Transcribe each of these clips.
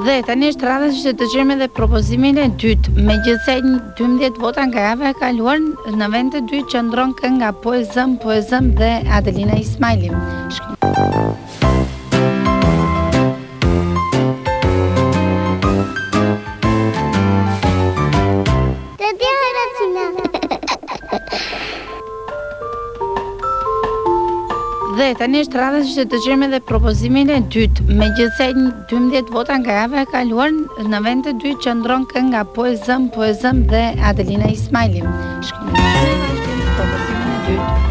Dhe tani është radha që të dëgjojmë edhe propozimin e dytë. Me gjithsej 12 vota nga java e kaluar, në vend të dytë qëndron kënga Po e zëmë, po e zëmë dhe Adelina Ismaili. Dhe tani është radha që të dëgjojmë edhe propozimin e dytë. Me gjithsej 12 vota nga java e kaluar, në vend të dytë qëndron kënga Po e zëmë, po e zëmë dhe Adelina Ismaili. Shkojmë në vazhdim propozimin e dytë.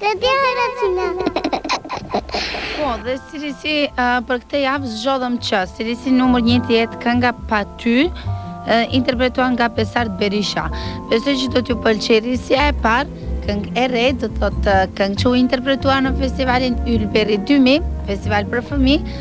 Të di Aracina. Po, dhe si risi për këtë javë zgjodhëm që si risi numër një të jetë kënga Pa ty, interpretuar nga Besart Berisha. Besoj që do t'ju pëlqejë risia e parë, këngë e re, do të thotë këngë që u interpretua në festivalin Ylberi 2000, festival për fëmijë.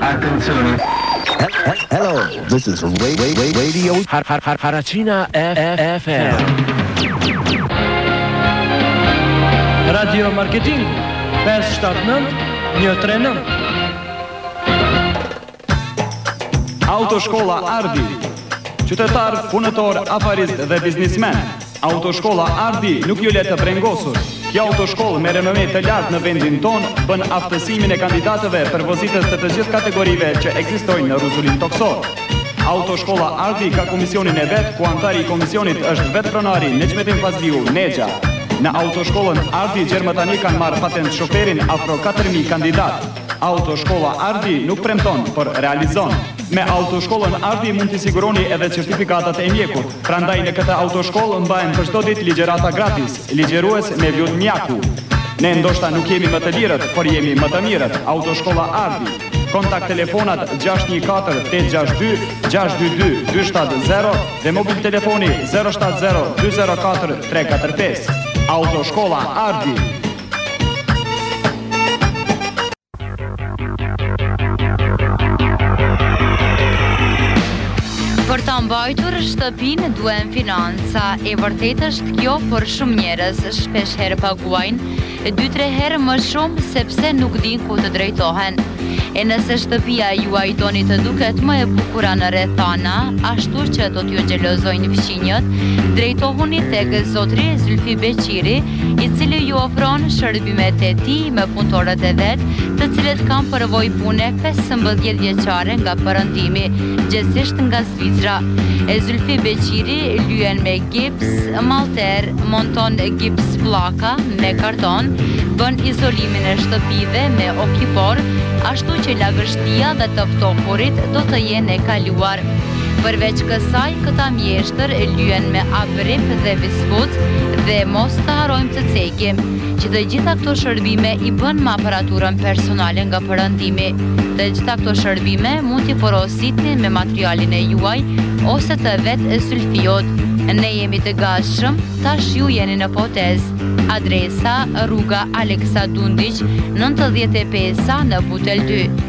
Attenzione. Hello, this is Radio Har Har Har Haracina FM. Radio Marketing 579 139. Autoshkolla Ardi. Qytetar, punëtor, afarist dhe biznesmen. Autoshkolla Ardi nuk ju le të brengosur. Kjo autoshkollë me renome të lartë në vendin tonë bën aftësimin e kandidatëve për vozitës të të gjitha kategorive që ekzistojnë në rruzullin tokësor. Autoshkolla Ardi ka komisionin e vet, ku anëtari i komisionit është vetë pronari Nexhmedin Fazliu, Nexha. Në autoshkollën Ardi gjerë më tani kanë marrë patentë shoferin afro 4000 kandidatë. Autoshkolla Ardi nuk premton, por realizon. Me Autoshkollën Ardi mund t'i siguroni edhe certifikatat e mjekut. Prandaj në këtë autoshkollë mbahen për çdo ditë ligjërata gratis. Ligjërues Mevlut Mjaku. Ne ndoshta nuk jemi më të lirët, por jemi më të mirët. Autoshkolla Ardi. Kontakt telefonat 614 862 622 270 dhe mobil telefoni 070 204 345. Autoshkolla Ardi. shtëpinë duen financa. E vërtetë është kjo, por shumë njerëz, shpesh herë paguajnë edhe dy-tre herë më shumë sepse nuk dinë ku të drejtohen. E nëse shtëpia juaj doni të duket më e bukura në rrethana, ashtu që do t'ju xhelozojnë fqinjët, drejtohuni tek zotëri Zylfi Beqiri, i cili ju ofron shërbimet e tij me punëtorët e vet, të cilët kanë përvojë pune 15 vjeçare nga perëndimi, gjegjësisht nga Zvicra. E Zylfi Beqiri lyen me gips, malter, monton gips plaka me karton, bën izolimin e shtëpive me okipor, ashtu që lagështia dhe të ftohurit do të jenë e kaluar. Përveç kësaj, këta mjeshtër lyen me abë, Rip dhe biskut dhe mos të harrojmë të cekim, që të gjitha këto shërbime i bën me aparaturën personale nga përëndimi. Të gjitha këto shërbime mund t'i porositni me materialin e juaj ose të vetë Sulfiot. Ne jemi të gatshëm, tash ju jeni në potez. Adresa, rruga Aleksa Dundiq, 95 në Butel 2.